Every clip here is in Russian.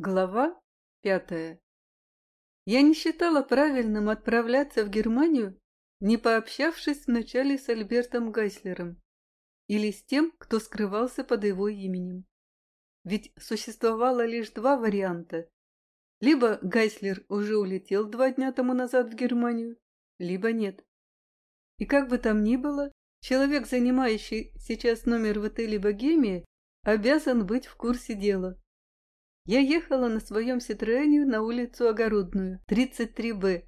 Глава пятая. Я не считала правильным отправляться в Германию, не пообщавшись вначале с Альбертом Гайслером или с тем, кто скрывался под его именем. Ведь существовало лишь два варианта. Либо Гайслер уже улетел два дня тому назад в Германию, либо нет. И как бы там ни было, человек, занимающий сейчас номер в отеле «Богемия», обязан быть в курсе дела. Я ехала на своем Ситроэне на улицу Огородную, 33Б,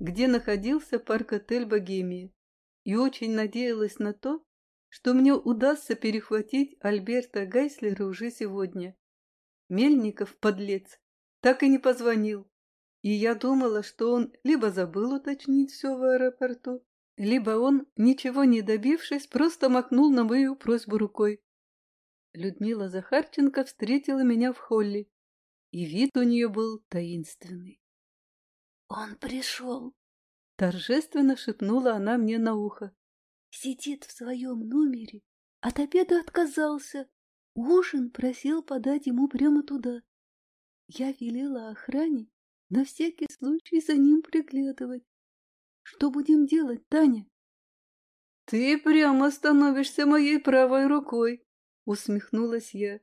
где находился парк-отель «Богемия», и очень надеялась на то, что мне удастся перехватить Альберта Гайслера уже сегодня. Мельников, подлец, так и не позвонил, и я думала, что он либо забыл уточнить все в аэропорту, либо он, ничего не добившись, просто махнул на мою просьбу рукой. Людмила Захарченко встретила меня в холле и вид у нее был таинственный. «Он пришел!» — торжественно шепнула она мне на ухо. «Сидит в своем номере, от обеда отказался. Ужин просил подать ему прямо туда. Я велела охране на всякий случай за ним приглядывать. Что будем делать, Таня?» «Ты прямо становишься моей правой рукой!» — усмехнулась я.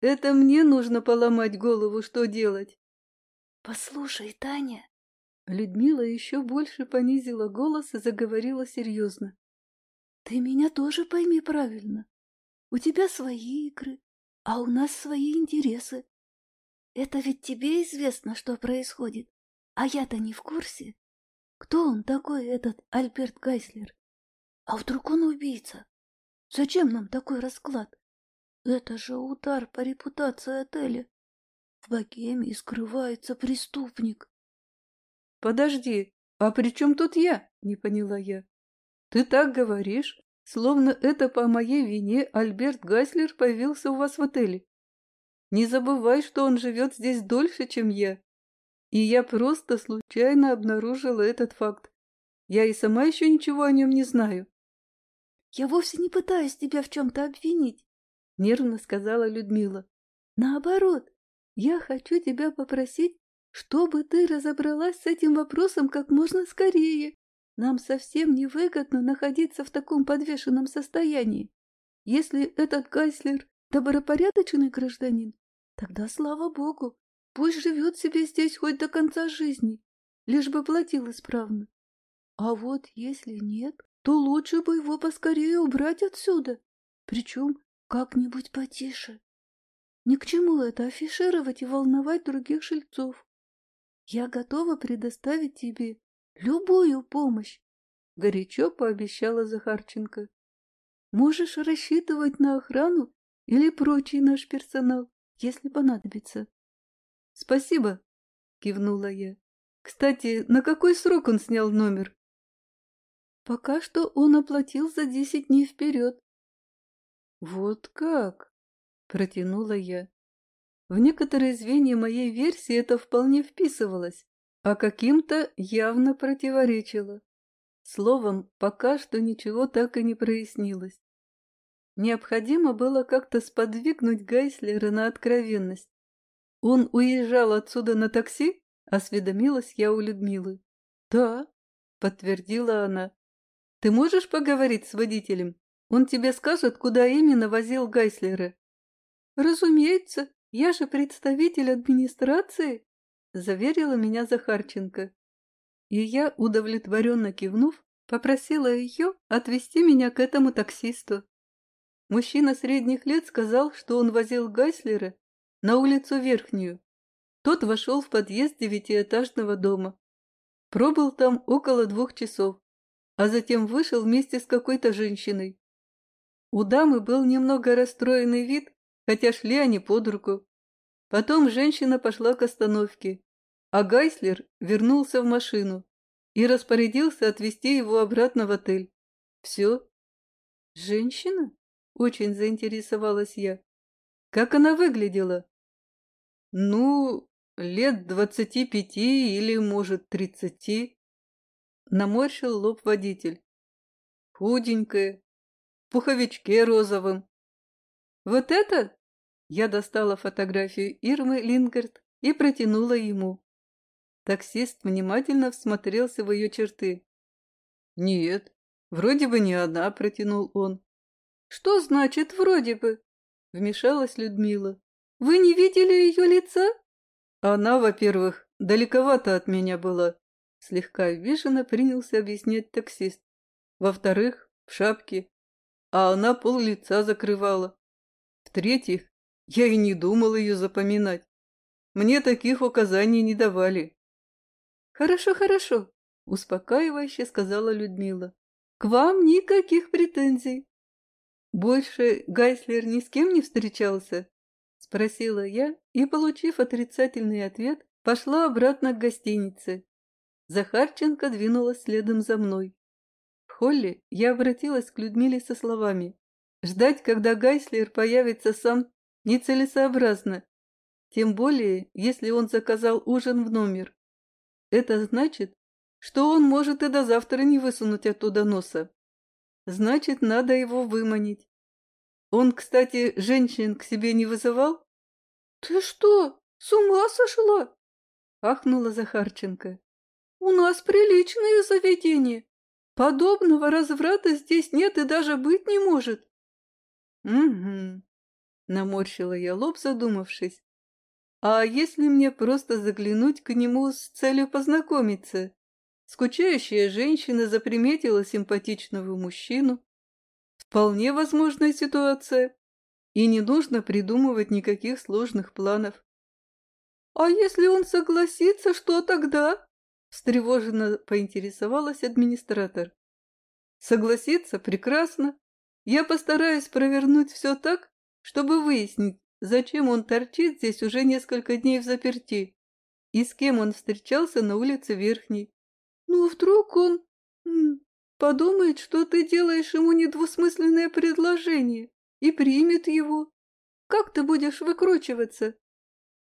Это мне нужно поломать голову, что делать. Послушай, Таня. Людмила еще больше понизила голос и заговорила серьезно. Ты меня тоже пойми правильно. У тебя свои игры, а у нас свои интересы. Это ведь тебе известно, что происходит, а я-то не в курсе. Кто он такой, этот Альберт Гайслер? А вдруг он убийца? Зачем нам такой расклад? Это же удар по репутации отеля. В богемии скрывается преступник. Подожди, а при чем тут я? Не поняла я. Ты так говоришь, словно это по моей вине Альберт Гайслер появился у вас в отеле. Не забывай, что он живет здесь дольше, чем я. И я просто случайно обнаружила этот факт. Я и сама еще ничего о нем не знаю. Я вовсе не пытаюсь тебя в чем-то обвинить нервно сказала Людмила. Наоборот, я хочу тебя попросить, чтобы ты разобралась с этим вопросом как можно скорее. Нам совсем невыгодно находиться в таком подвешенном состоянии. Если этот Гайслер добропорядочный гражданин, тогда слава богу, пусть живет себе здесь хоть до конца жизни, лишь бы платил исправно. А вот если нет, то лучше бы его поскорее убрать отсюда, причем как-нибудь потише. Ни к чему это афишировать и волновать других жильцов. Я готова предоставить тебе любую помощь, — горячо пообещала Захарченко. Можешь рассчитывать на охрану или прочий наш персонал, если понадобится. — Спасибо, — кивнула я. — Кстати, на какой срок он снял номер? — Пока что он оплатил за десять дней вперед. «Вот как?» – протянула я. В некоторые звенья моей версии это вполне вписывалось, а каким-то явно противоречило. Словом, пока что ничего так и не прояснилось. Необходимо было как-то сподвигнуть Гайслера на откровенность. Он уезжал отсюда на такси? Осведомилась я у Людмилы. Да, подтвердила она. Ты можешь поговорить с водителем? Он тебе скажет, куда именно возил Гайслера. Разумеется, я же представитель администрации, заверила меня Захарченко. И я, удовлетворенно кивнув, попросила ее отвезти меня к этому таксисту. Мужчина средних лет сказал, что он возил Гайслера на улицу Верхнюю. Тот вошел в подъезд девятиэтажного дома. Пробыл там около двух часов, а затем вышел вместе с какой-то женщиной. У дамы был немного расстроенный вид, хотя шли они под руку. Потом женщина пошла к остановке, а Гайслер вернулся в машину и распорядился отвезти его обратно в отель. Все. Женщина? Очень заинтересовалась я. Как она выглядела? Ну, лет двадцати пяти или, может, тридцати. Наморщил лоб водитель. Худенькая, пуховичке розовом. Вот это? Я достала фотографию Ирмы Лингард и протянула ему. Таксист внимательно всмотрелся в ее черты. «Нет, вроде бы не она», — протянул он. «Что значит «вроде бы»?» — вмешалась Людмила. «Вы не видели ее лица?» Она, во-первых, далековато от меня была. Слегка обиженно принялся объяснять таксист. Во-вторых, в шапке. А она пол лица закрывала. В-третьих, я и не думал ее запоминать. Мне таких указаний не давали. «Хорошо, хорошо», — успокаивающе сказала Людмила. «К вам никаких претензий». «Больше Гайслер ни с кем не встречался?» — спросила я и, получив отрицательный ответ, пошла обратно к гостинице. Захарченко двинулась следом за мной. Холле я обратилась к Людмиле со словами. Ждать, когда Гайслер появится сам, нецелесообразно. Тем более, если он заказал ужин в номер. Это значит, что он может и до завтра не высунуть оттуда носа. Значит, надо его выманить. Он, кстати, женщин к себе не вызывал? — Ты что, с ума сошла? — ахнула Захарченко. — У нас приличное заведение. Подобного разврата здесь нет и даже быть не может. — Угу, — наморщила я лоб, задумавшись. А если мне просто заглянуть к нему с целью познакомиться? Скучающая женщина заприметила симпатичного мужчину. Вполне возможная ситуация. И не нужно придумывать никаких сложных планов. «А если он согласится, что тогда?» Встревоженно поинтересовалась администратор. «Согласиться? Прекрасно. Я постараюсь провернуть все так, чтобы выяснить, Зачем он торчит здесь уже несколько дней в заперти? И с кем он встречался на улице Верхней? Ну, вдруг он подумает, что ты делаешь ему недвусмысленное предложение и примет его. Как ты будешь выкручиваться?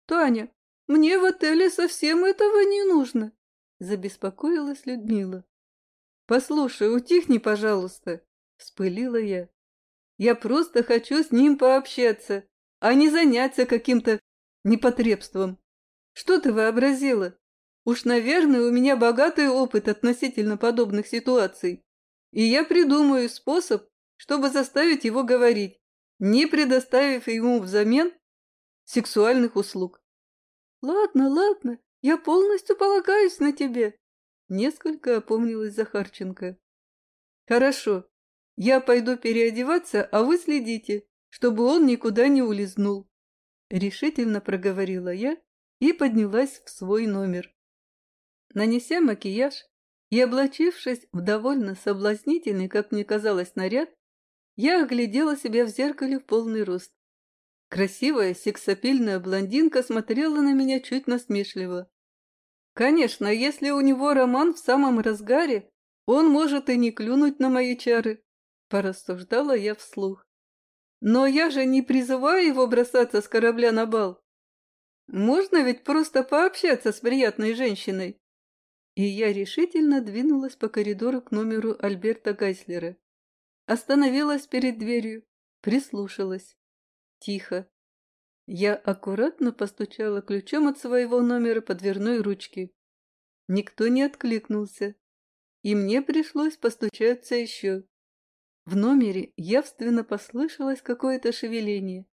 Таня, мне в отеле совсем этого не нужно, забеспокоилась Людмила. Послушай, утихни, пожалуйста, вспылила я. Я просто хочу с ним пообщаться а не заняться каким-то непотребством. Что ты вообразила? Уж, наверное, у меня богатый опыт относительно подобных ситуаций, и я придумаю способ, чтобы заставить его говорить, не предоставив ему взамен сексуальных услуг. «Ладно, ладно, я полностью полагаюсь на тебе», — несколько опомнилась Захарченко. «Хорошо, я пойду переодеваться, а вы следите, чтобы он никуда не улизнул. Решительно проговорила я и поднялась в свой номер. Нанеся макияж и облачившись в довольно соблазнительный, как мне казалось, наряд, я оглядела себя в зеркале в полный рост. Красивая сексапильная блондинка смотрела на меня чуть насмешливо. Конечно, если у него роман в самом разгаре, он может и не клюнуть на мои чары, порассуждала я вслух. Но я же не призываю его бросаться с корабля на бал. Можно ведь просто пообщаться с приятной женщиной. И я решительно двинулась по коридору к номеру Альберта Гайслера. Остановилась перед дверью, прислушалась. Тихо. Я аккуратно постучала ключом от своего номера по дверной ручке. Никто не откликнулся, и мне пришлось постучаться еще. В номере явственно послышалось какое-то шевеление.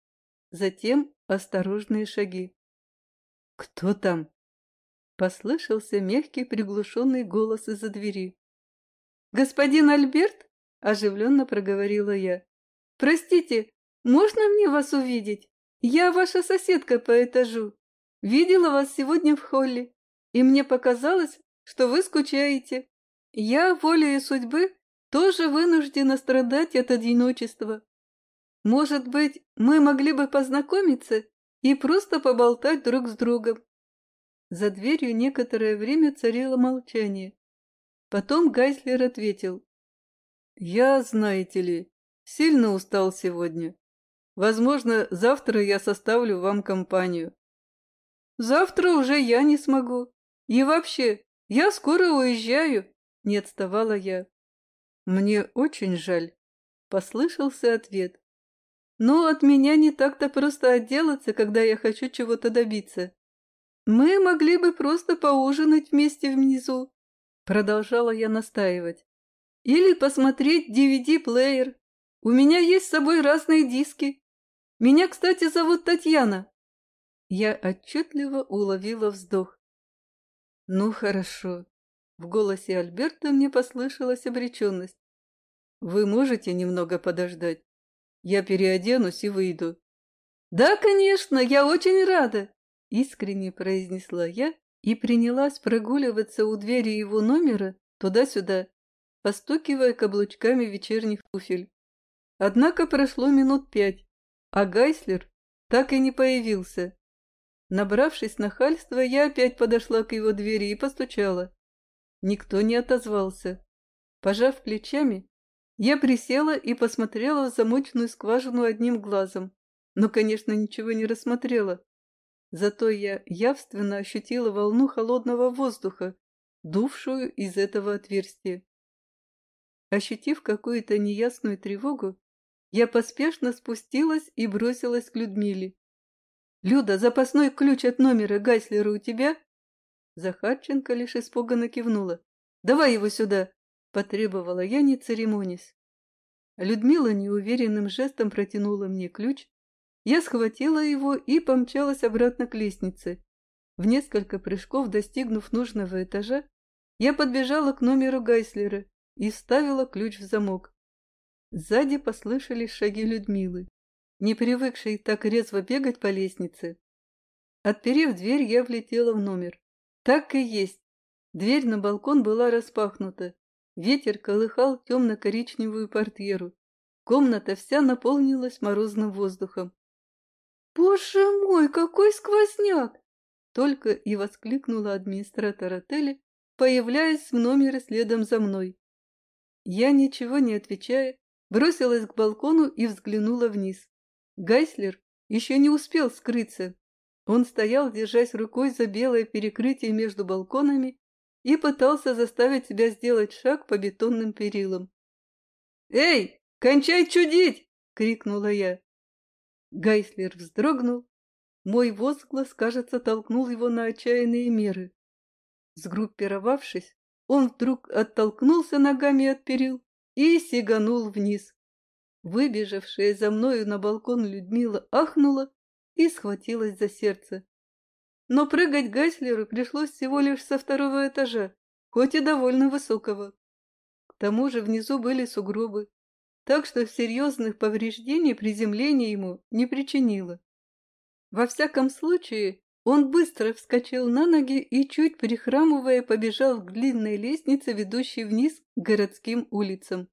Затем осторожные шаги. «Кто там?» Послышался мягкий приглушенный голос из-за двери. «Господин Альберт?» – оживленно проговорила я. «Простите, можно мне вас увидеть? Я ваша соседка по этажу. Видела вас сегодня в холле, и мне показалось, что вы скучаете. Я, волею судьбы, тоже вынуждена страдать от одиночества. Может быть, мы могли бы познакомиться и просто поболтать друг с другом. За дверью некоторое время царило молчание. Потом Гайслер ответил. «Я, знаете ли, сильно устал сегодня. Возможно, завтра я составлю вам компанию». «Завтра уже я не смогу. И вообще, я скоро уезжаю», — не отставала я. «Мне очень жаль», — послышался ответ. Но от меня не так-то просто отделаться, когда я хочу чего-то добиться. Мы могли бы просто поужинать вместе внизу, продолжала я настаивать. Или посмотреть DVD-плеер. У меня есть с собой разные диски. Меня, кстати, зовут Татьяна. Я отчетливо уловила вздох. Ну, хорошо. В голосе Альберта мне послышалась обреченность. Вы можете немного подождать? Я переоденусь и выйду. Да, конечно, я очень рада, искренне произнесла я и принялась прогуливаться у двери его номера туда-сюда, постукивая каблучками вечерних туфель. Однако прошло минут пять, а Гайслер так и не появился. Набравшись нахальства, я опять подошла к его двери и постучала. Никто не отозвался. Пожав плечами, я присела и посмотрела в замочную скважину одним глазом, но, конечно, ничего не рассмотрела. Зато я явственно ощутила волну холодного воздуха, дувшую из этого отверстия. Ощутив какую-то неясную тревогу, я поспешно спустилась и бросилась к Людмиле. «Люда, запасной ключ от номера Гайслера у тебя?» Захарченко лишь испуганно кивнула. «Давай его сюда!» Потребовала я, не церемонясь. Людмила неуверенным жестом протянула мне ключ. Я схватила его и помчалась обратно к лестнице. В несколько прыжков, достигнув нужного этажа, я подбежала к номеру Гайслера и вставила ключ в замок. Сзади послышались шаги Людмилы, не привыкшей так резво бегать по лестнице. Отперев дверь, я влетела в номер. Так и есть. Дверь на балкон была распахнута. Ветер колыхал темно-коричневую портьеру. Комната вся наполнилась морозным воздухом. «Боже мой, какой сквозняк!» Только и воскликнула администратор отеля, появляясь в номере следом за мной. Я, ничего не отвечая, бросилась к балкону и взглянула вниз. Гайслер еще не успел скрыться. Он стоял, держась рукой за белое перекрытие между балконами и пытался заставить себя сделать шаг по бетонным перилам. «Эй, кончай чудить!» — крикнула я. Гайслер вздрогнул. Мой возглас, кажется, толкнул его на отчаянные меры. Сгруппировавшись, он вдруг оттолкнулся ногами от перил и сиганул вниз. Выбежавшая за мною на балкон Людмила ахнула и схватилась за сердце. Но прыгать Гайслеру пришлось всего лишь со второго этажа, хоть и довольно высокого. К тому же внизу были сугробы, так что серьезных повреждений приземление ему не причинило. Во всяком случае, он быстро вскочил на ноги и, чуть прихрамывая, побежал к длинной лестнице, ведущей вниз к городским улицам.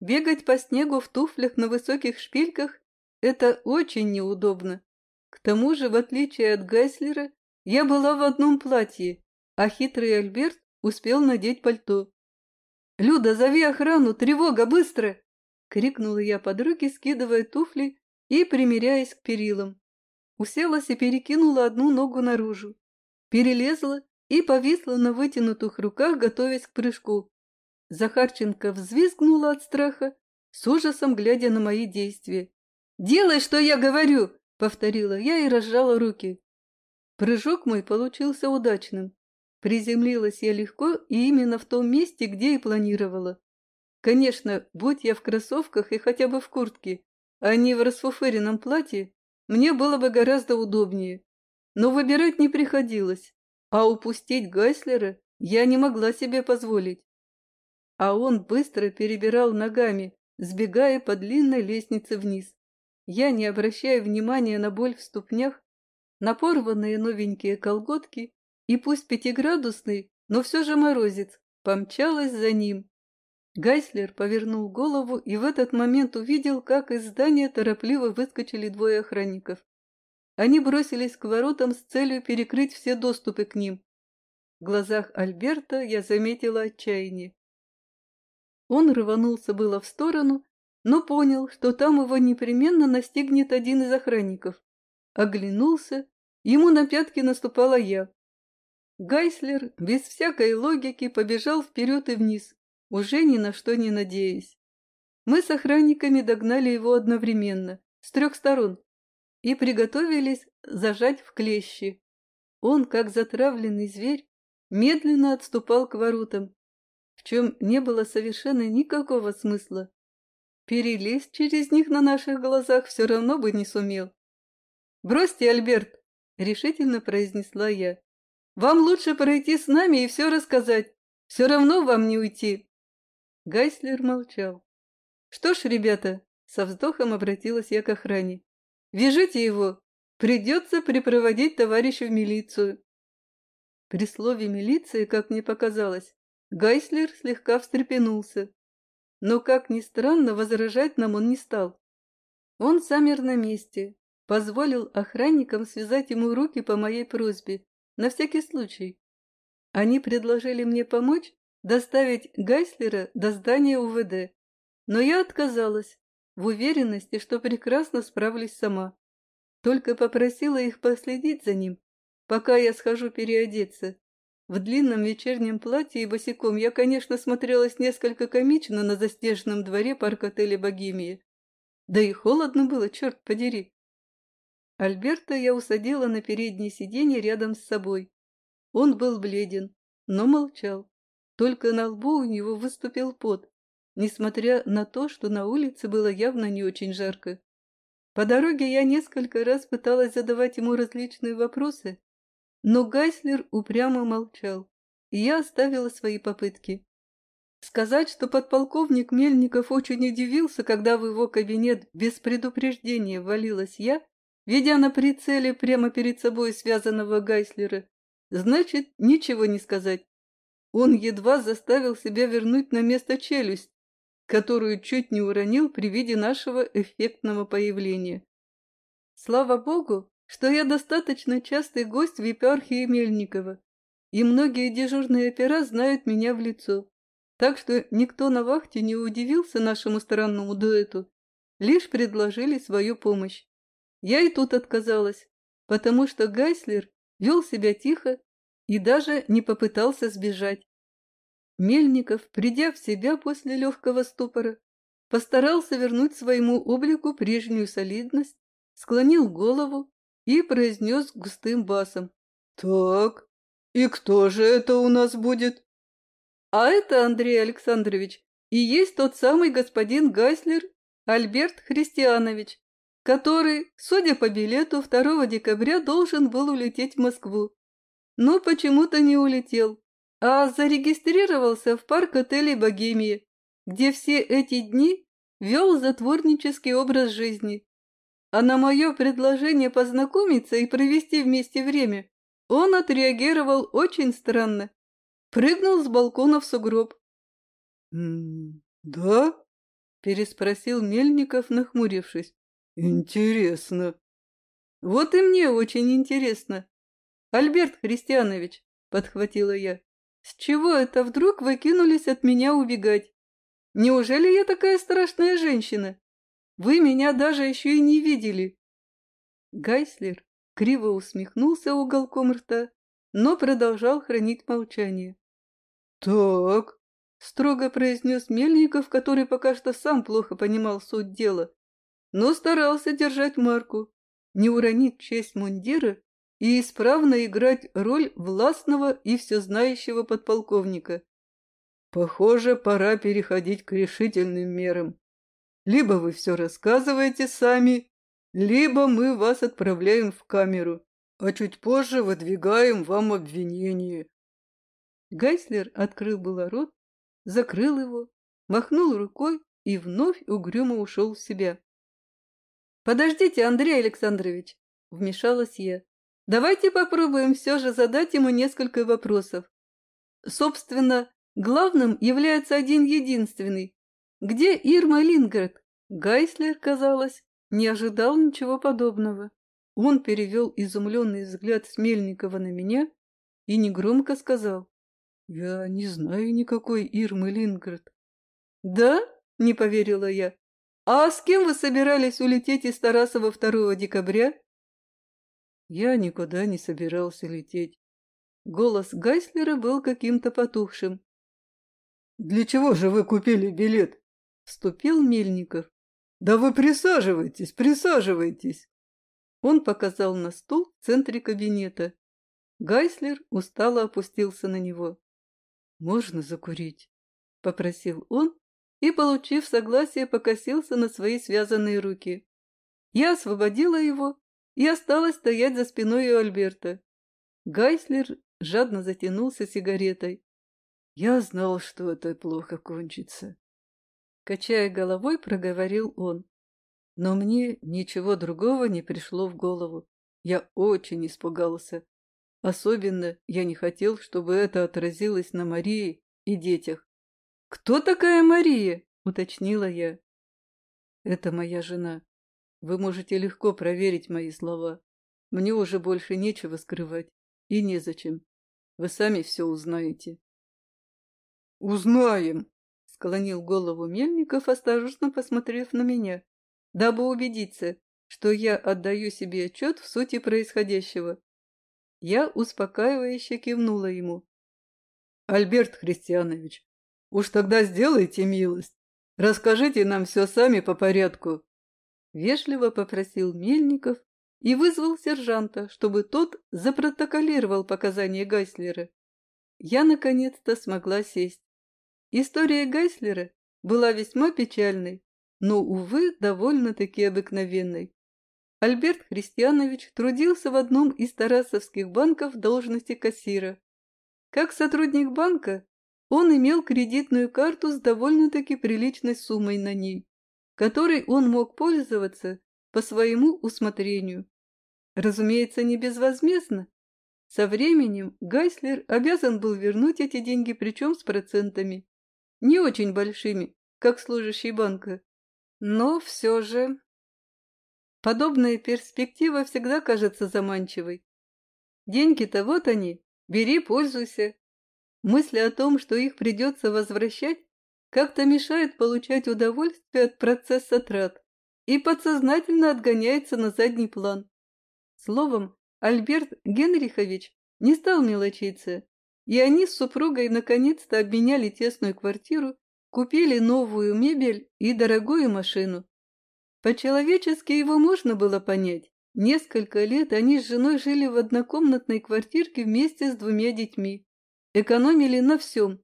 Бегать по снегу в туфлях на высоких шпильках – это очень неудобно. К тому же, в отличие от Гайслера, я была в одном платье, а хитрый Альберт успел надеть пальто. «Люда, зови охрану! Тревога, быстро!» — крикнула я подруге, скидывая туфли и примеряясь к перилам. Уселась и перекинула одну ногу наружу. Перелезла и повисла на вытянутых руках, готовясь к прыжку. Захарченко взвизгнула от страха, с ужасом глядя на мои действия. «Делай, что я говорю!» — повторила я и разжала руки. Прыжок мой получился удачным. Приземлилась я легко и именно в том месте, где и планировала. Конечно, будь я в кроссовках и хотя бы в куртке, а не в расфуфыренном платье, мне было бы гораздо удобнее. Но выбирать не приходилось, а упустить Гайслера я не могла себе позволить. А он быстро перебирал ногами, сбегая по длинной лестнице вниз. Я, не обращая внимания на боль в ступнях, на порванные новенькие колготки и пусть пятиградусный, но все же морозец, помчалась за ним. Гайслер повернул голову и в этот момент увидел, как из здания торопливо выскочили двое охранников. Они бросились к воротам с целью перекрыть все доступы к ним. В глазах Альберта я заметила отчаяние. Он рванулся было в сторону, но понял, что там его непременно настигнет один из охранников. Оглянулся, ему на пятки наступала я. Гайслер без всякой логики побежал вперед и вниз, уже ни на что не надеясь. Мы с охранниками догнали его одновременно, с трех сторон, и приготовились зажать в клещи. Он, как затравленный зверь, медленно отступал к воротам, в чем не было совершенно никакого смысла. Перелезть через них на наших глазах все равно бы не сумел. «Бросьте, Альберт!» — решительно произнесла я. «Вам лучше пройти с нами и все рассказать. Все равно вам не уйти». Гайслер молчал. «Что ж, ребята», — со вздохом обратилась я к охране, — «вяжите его. Придется припроводить товарища в милицию». При слове «милиция», как мне показалось, Гайслер слегка встрепенулся. Но, как ни странно, возражать нам он не стал. Он замер на месте, позволил охранникам связать ему руки по моей просьбе, на всякий случай. Они предложили мне помочь доставить Гайслера до здания УВД, но я отказалась, в уверенности, что прекрасно справлюсь сама. Только попросила их последить за ним, пока я схожу переодеться. В длинном вечернем платье и босиком я, конечно, смотрелась несколько комично на заснеженном дворе парк-отеля «Богемия». Да и холодно было, черт подери. Альберта я усадила на переднее сиденье рядом с собой. Он был бледен, но молчал. Только на лбу у него выступил пот, несмотря на то, что на улице было явно не очень жарко. По дороге я несколько раз пыталась задавать ему различные вопросы, но Гайслер упрямо молчал, и я оставила свои попытки. Сказать, что подполковник Мельников очень удивился, когда в его кабинет без предупреждения ввалилась я, Ведя на прицеле прямо перед собой связанного Гайслера, значит, ничего не сказать. Он едва заставил себя вернуть на место челюсть, которую чуть не уронил при виде нашего эффектного появления. Слава богу, что я достаточно частый гость в епархии Мельникова, и многие дежурные опера знают меня в лицо, так что никто на вахте не удивился нашему странному дуэту, лишь предложили свою помощь. Я и тут отказалась, потому что Гайслер вел себя тихо и даже не попытался сбежать. Мельников, придя в себя после легкого ступора, постарался вернуть своему облику прежнюю солидность, склонил голову и произнес густым басом. «Так, и кто же это у нас будет?» «А это, Андрей Александрович, и есть тот самый господин Гайслер Альберт Христианович, который, судя по билету, 2 декабря должен был улететь в Москву. Но почему-то не улетел, а зарегистрировался в парк отелей «Богемия», где все эти дни вел затворнический образ жизни. А на мое предложение познакомиться и провести вместе время он отреагировал очень странно. Прыгнул с балкона в сугроб. «Да?» – переспросил Мельников, нахмурившись. Интересно. Вот и мне очень интересно. Альберт Христианович, подхватила я, с чего это вдруг вы кинулись от меня убегать? Неужели я такая страшная женщина? Вы меня даже еще и не видели. Гайслер криво усмехнулся уголком рта, но продолжал хранить молчание. «Так», — строго произнес Мельников, который пока что сам плохо понимал суть дела но старался держать марку, не уронить честь мундира и исправно играть роль властного и всезнающего подполковника. Похоже, пора переходить к решительным мерам. Либо вы все рассказываете сами, либо мы вас отправляем в камеру, а чуть позже выдвигаем вам обвинение. Гайслер открыл было рот, закрыл его, махнул рукой и вновь угрюмо ушел в себя. «Подождите, Андрей Александрович!» – вмешалась я. «Давайте попробуем все же задать ему несколько вопросов. Собственно, главным является один единственный. Где Ирма Линград?» Гайслер, казалось, не ожидал ничего подобного. Он перевел изумленный взгляд Смельникова на меня и негромко сказал. «Я не знаю никакой Ирмы Линград». «Да?» – не поверила я. «А с кем вы собирались улететь из Тарасова 2 декабря?» Я никуда не собирался лететь. Голос Гайслера был каким-то потухшим. «Для чего же вы купили билет? Вступил Мельников. «Да вы присаживайтесь, присаживайтесь!» Он показал на стул в центре кабинета. Гайслер устало опустился на него. «Можно закурить?» — попросил он и, получив согласие, покосился на свои связанные руки. Я освободила его и осталась стоять за спиной у Альберта. Гайслер жадно затянулся сигаретой. Я знал, что это плохо кончится. Качая головой, проговорил он. Но мне ничего другого не пришло в голову. Я очень испугался. Особенно я не хотел, чтобы это отразилось на Марии и детях. «Кто такая Мария?» — уточнила я. «Это моя жена. Вы можете легко проверить мои слова. Мне уже больше нечего скрывать. И незачем. Вы сами все узнаете». «Узнаем!» — склонил голову Мельников, осторожно посмотрев на меня, дабы убедиться, что я отдаю себе отчет в сути происходящего. Я успокаивающе кивнула ему. «Альберт Христианович, уж тогда сделайте милость. Расскажите нам все сами по порядку». Вежливо попросил Мельников и вызвал сержанта, чтобы тот запротоколировал показания Гайслера. Я наконец-то смогла сесть. История Гайслера была весьма печальной, но, увы, довольно-таки обыкновенной. Альберт Христианович трудился в одном из тарасовских банков в должности кассира. Как сотрудник банка, он имел кредитную карту с довольно-таки приличной суммой на ней, которой он мог пользоваться по своему усмотрению. Разумеется, не безвозмездно. Со временем Гайслер обязан был вернуть эти деньги, причем с процентами. Не очень большими, как служащий банка. Но все же Подобная перспектива всегда кажется заманчивой. Деньги-то вот они, бери, пользуйся. Мысли о том, что их придется возвращать, как-то мешает получать удовольствие от процесса трат и подсознательно отгоняется на задний план. Словом, Альберт Генрихович не стал мелочиться, и они с супругой наконец-то обменяли тесную квартиру, купили новую мебель и дорогую машину. По-человечески его можно было понять. Несколько лет они с женой жили в однокомнатной квартирке вместе с двумя детьми. Экономили на всем.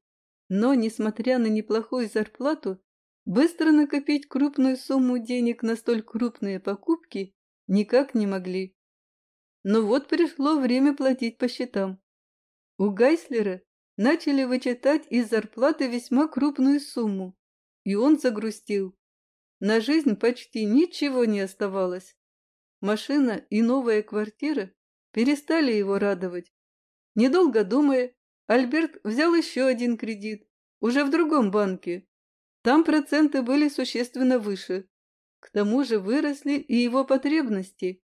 Но, несмотря на неплохую зарплату, быстро накопить крупную сумму денег на столь крупные покупки никак не могли. Но вот пришло время платить по счетам. У Гайслера начали вычитать из зарплаты весьма крупную сумму, и он загрустил. На жизнь почти ничего не оставалось. Машина и новая квартира перестали его радовать. Недолго думая, Альберт взял еще один кредит, уже в другом банке. Там проценты были существенно выше. К тому же выросли и его потребности.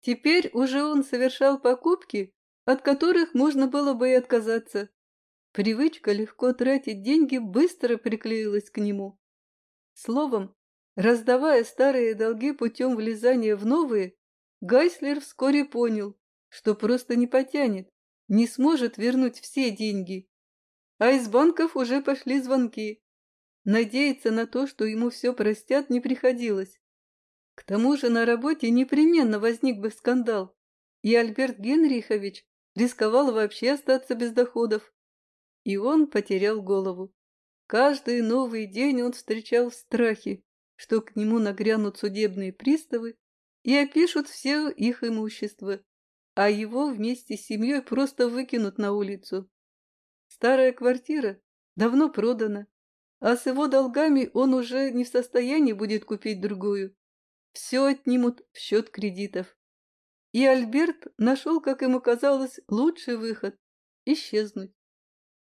Теперь уже он совершал покупки, от которых можно было бы и отказаться. Привычка легко тратить деньги быстро приклеилась к нему. Словом, Раздавая старые долги путем влезания в новые, Гайслер вскоре понял, что просто не потянет, не сможет вернуть все деньги. А из банков уже пошли звонки. Надеяться на то, что ему все простят, не приходилось. К тому же на работе непременно возник бы скандал, и Альберт Генрихович рисковал вообще остаться без доходов. И он потерял голову. Каждый новый день он встречал в страхе, что к нему нагрянут судебные приставы и опишут все их имущество, а его вместе с семьей просто выкинут на улицу. Старая квартира давно продана, а с его долгами он уже не в состоянии будет купить другую. Все отнимут в счет кредитов. И Альберт нашел, как ему казалось, лучший выход – исчезнуть.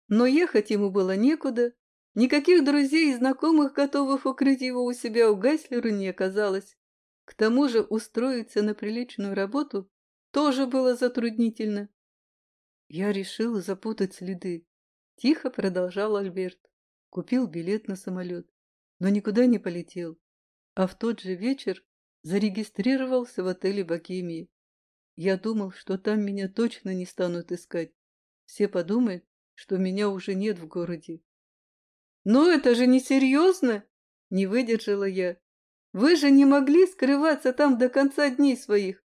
Но ехать ему было некуда, Никаких друзей и знакомых, готовых укрыть его у себя у Гайслера, не оказалось. К тому же устроиться на приличную работу тоже было затруднительно. Я решил запутать следы. Тихо продолжал Альберт. Купил билет на самолет, но никуда не полетел. А в тот же вечер зарегистрировался в отеле Богемии. Я думал, что там меня точно не станут искать. Все подумают, что меня уже нет в городе. «Но это же несерьезно!» Не выдержала я. Вы же не могли скрываться там до конца дней своих.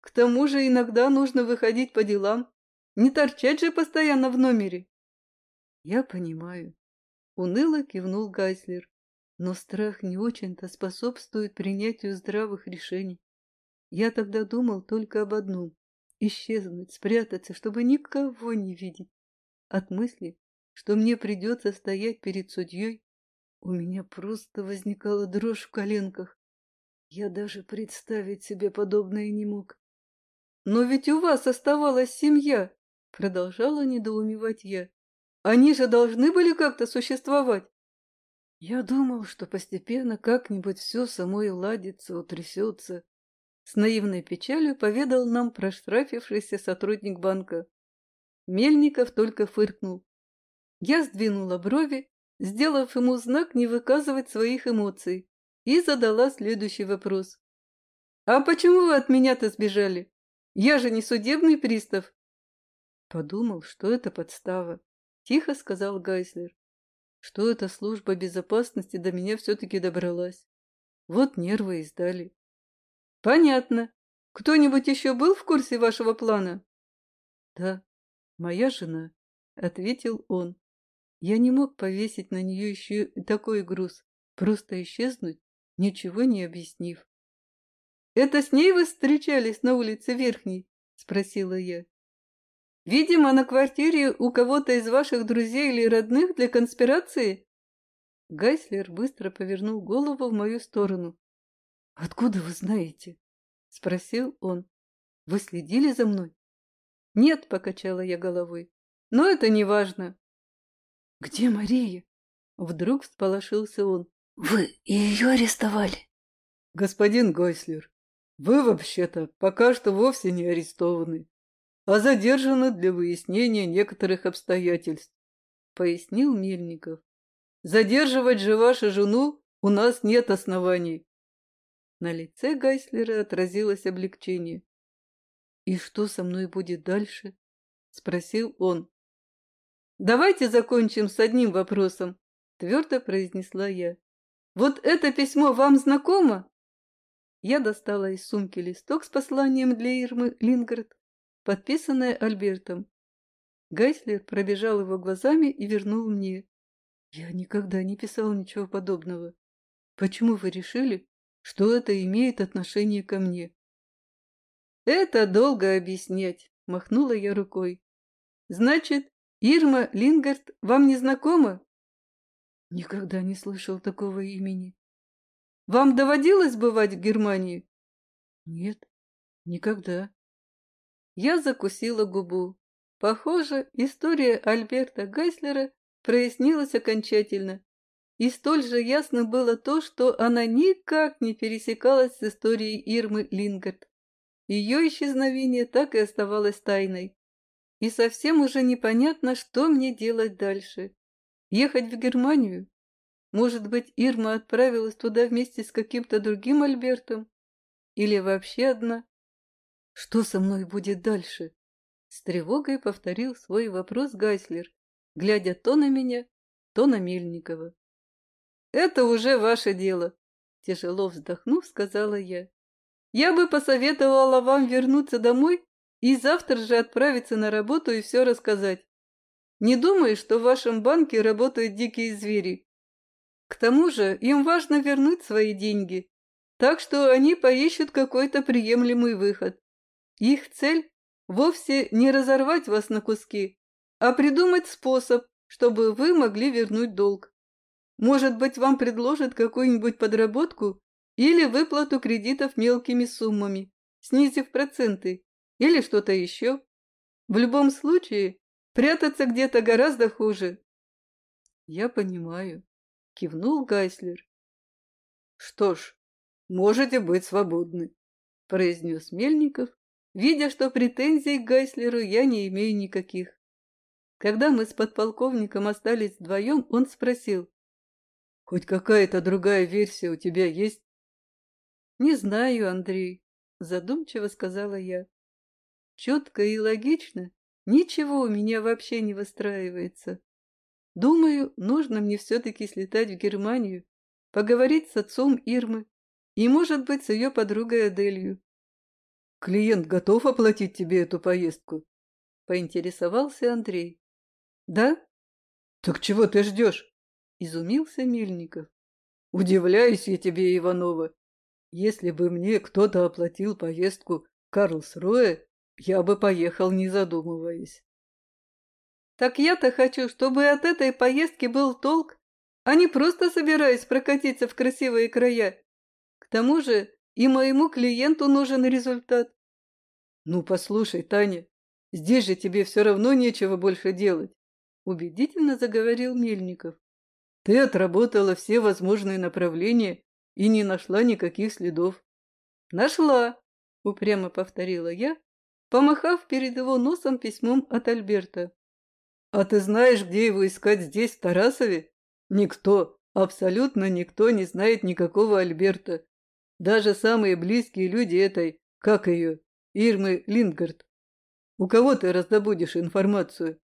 К тому же иногда нужно выходить по делам. Не торчать же постоянно в номере. Я понимаю. Уныло кивнул Гайслер. Но страх не очень-то способствует принятию здравых решений. Я тогда думал только об одном — исчезнуть, спрятаться, чтобы никого не видеть. От мысли, что мне придется стоять перед судьей, у меня просто возникала дрожь в коленках. Я даже представить себе подобное не мог. «Но ведь у вас оставалась семья!» — продолжала недоумевать я. «Они же должны были как-то существовать!» Я думал, что постепенно как-нибудь все само и ладится, утрясется. С наивной печалью поведал нам проштрафившийся сотрудник банка. Мельников только фыркнул. Я сдвинула брови сделав ему знак не выказывать своих эмоций, и задала следующий вопрос. «А почему вы от меня-то сбежали? Я же не судебный пристав!» Подумал, что это подстава. Тихо сказал Гайслер, что эта служба безопасности до меня все-таки добралась. Вот нервы издали. «Понятно. Кто-нибудь еще был в курсе вашего плана?» «Да, моя жена», — ответил он. Я не мог повесить на нее еще и такой груз, просто исчезнуть, ничего не объяснив. «Это с ней вы встречались на улице Верхней?» – спросила я. «Видимо, на квартире у кого-то из ваших друзей или родных для конспирации?» Гайслер быстро повернул голову в мою сторону. «Откуда вы знаете?» – спросил он. «Вы следили за мной?» «Нет», – покачала я головой. «Но это не важно. «Где Мария?» Вдруг всполошился он. «Вы ее арестовали?» «Господин Гойслер, вы вообще-то пока что вовсе не арестованы, а задержаны для выяснения некоторых обстоятельств», пояснил Мельников. «Задерживать же вашу жену у нас нет оснований». На лице Гайслера отразилось облегчение. «И что со мной будет дальше?» — спросил он. «Давайте закончим с одним вопросом», — твердо произнесла я. «Вот это письмо вам знакомо?» Я достала из сумки листок с посланием для Ирмы Лингард, подписанное Альбертом. Гайслер пробежал его глазами и вернул мне. «Я никогда не писал ничего подобного. Почему вы решили, что это имеет отношение ко мне?» «Это долго объяснять», — махнула я рукой. «Значит, Ирма Лингард вам не знакома? Никогда не слышал такого имени. Вам доводилось бывать в Германии? Нет, никогда. Я закусила губу. Похоже, история Альберта Гайслера прояснилась окончательно. И столь же ясно было то, что она никак не пересекалась с историей Ирмы Лингард. Ее исчезновение так и оставалось тайной. И совсем уже непонятно, что мне делать дальше. Ехать в Германию? Может быть, Ирма отправилась туда вместе с каким-то другим Альбертом? Или вообще одна? Что со мной будет дальше? С тревогой повторил свой вопрос Гайслер, глядя то на меня, то на Мельникова. «Это уже ваше дело», — тяжело вздохнув, сказала я. «Я бы посоветовала вам вернуться домой и завтра же отправиться на работу и все рассказать. Не думай, что в вашем банке работают дикие звери. К тому же им важно вернуть свои деньги, так что они поищут какой-то приемлемый выход. Их цель вовсе не разорвать вас на куски, а придумать способ, чтобы вы могли вернуть долг. Может быть, вам предложат какую-нибудь подработку или выплату кредитов мелкими суммами, снизив проценты. Или что-то еще. В любом случае, прятаться где-то гораздо хуже. Я понимаю, кивнул Гайслер. Что ж, можете быть свободны, произнес Мельников, видя, что претензий к Гайслеру я не имею никаких. Когда мы с подполковником остались вдвоем, он спросил. «Хоть какая-то другая версия у тебя есть?» «Не знаю, Андрей», — задумчиво сказала я. Четко и логично ничего у меня вообще не выстраивается. Думаю, нужно мне все-таки слетать в Германию поговорить с отцом Ирмы и, может быть, с ее подругой Аделью. «Клиент готов оплатить тебе эту поездку?» — поинтересовался Андрей. «Да?» «Так чего ты ждешь?» — изумился Мельников. «Удивляюсь я тебе, Иванова. Если бы мне кто-то оплатил поездку в Карлсруэ, я бы поехал, не задумываясь». «Так я-то хочу, чтобы от этой поездки был толк, а не просто собираюсь прокатиться в красивые края. К тому же и моему клиенту нужен результат». «Ну, послушай, Таня, здесь же тебе все равно нечего больше делать убедительно заговорил Мельников. Ты отработала все возможные направления и не нашла никаких следов. Нашла, упрямо повторила я, помахав перед его носом письмом от Альберта. А ты знаешь, где его искать здесь, в Тарасове? Никто, абсолютно никто не знает никакого Альберта. Даже самые близкие люди этой, как ее, Ирмы Лингард. У кого ты раздобудешь информацию?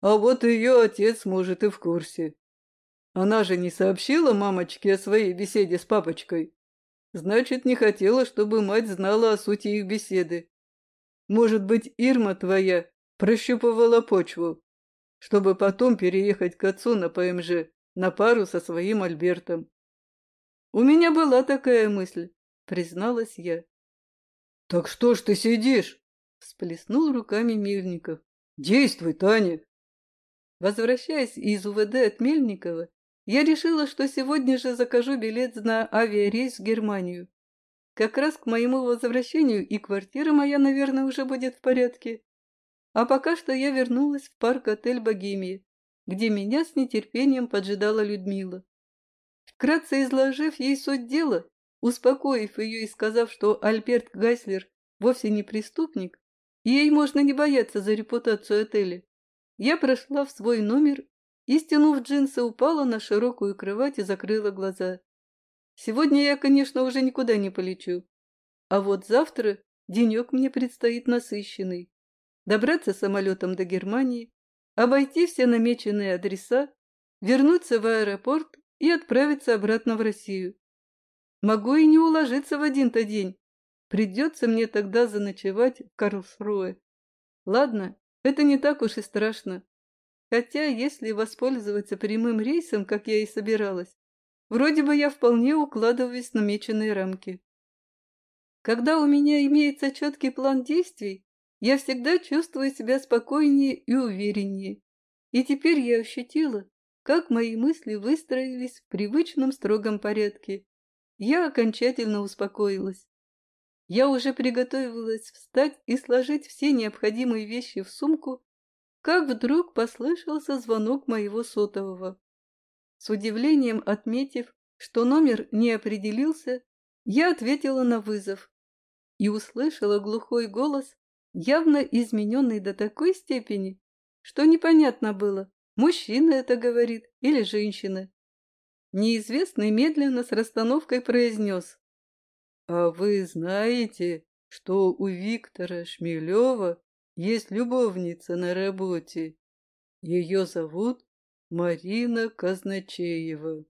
А вот ее отец, может, и в курсе. Она же не сообщила мамочке о своей беседе с папочкой. Значит, не хотела, чтобы мать знала о сути их беседы. Может быть, Ирма твоя прощупывала почву, чтобы потом переехать к отцу на ПМЖ на пару со своим Альбертом. У меня была такая мысль, призналась я. Так что ж ты сидишь? Всплеснул руками Мельников. Действуй, Таня. Возвращаясь из УВД от Мельникова, я решила, что сегодня же закажу билет на авиарейс в Германию. Как раз к моему возвращению и квартира моя, наверное, уже будет в порядке. А пока что я вернулась в парк-отель «Богемия», где меня с нетерпением поджидала Людмила. Вкратце изложив ей суть дела, успокоив ее и сказав, что Альберт Гайслер вовсе не преступник, ей можно не бояться за репутацию отеля, я прошла в свой номер и, стянув джинсы, упала на широкую кровать и закрыла глаза. Сегодня я, конечно, уже никуда не полечу. А вот завтра денек мне предстоит насыщенный. Добраться самолетом до Германии, обойти все намеченные адреса, вернуться в аэропорт и отправиться обратно в Россию. Могу и не уложиться в один-то день. Придется мне тогда заночевать в Карлсруэ. Ладно, это не так уж и страшно. Хотя, если воспользоваться прямым рейсом, как я и собиралась, вроде бы я вполне укладываюсь в намеченные рамки. Когда у меня имеется четкий план действий, я всегда чувствую себя спокойнее и увереннее. И теперь я ощутила, как мои мысли выстроились в привычном строгом порядке. Я окончательно успокоилась. Я уже приготовилась встать и сложить все необходимые вещи в сумку, как вдруг послышался звонок моего сотового. С удивлением отметив, что номер не определился, я ответила на вызов и услышала глухой голос, явно измененный до такой степени, что непонятно было, мужчина это говорит или женщина. Неизвестный медленно с расстановкой произнес а вы знаете, что у Виктора Шмелева есть любовница на работе? Ее зовут Марина Казначеева.